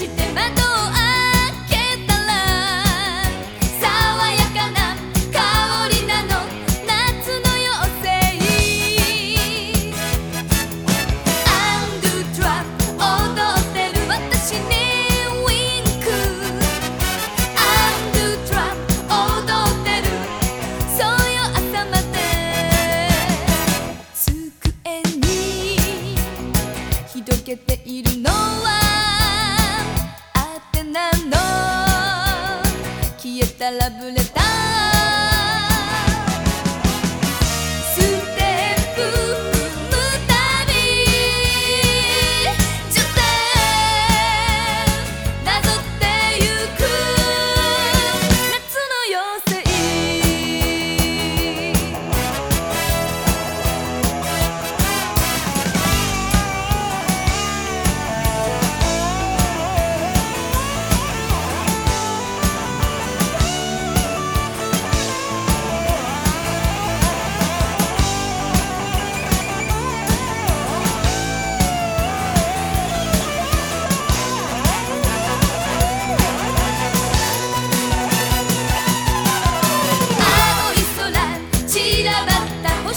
して窓を開けたら爽やかな香りなの夏の妖精アンドゥトラップ踊ってる私にウィンクアンドゥトラップ踊ってる。そうよ朝まで。机に。広げているのはなの。消えたラブレター。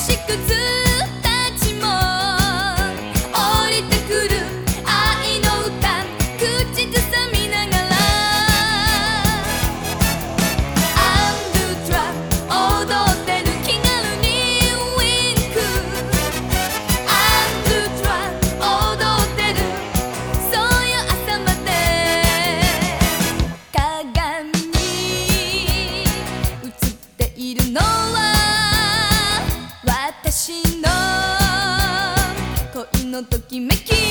しくずのときめき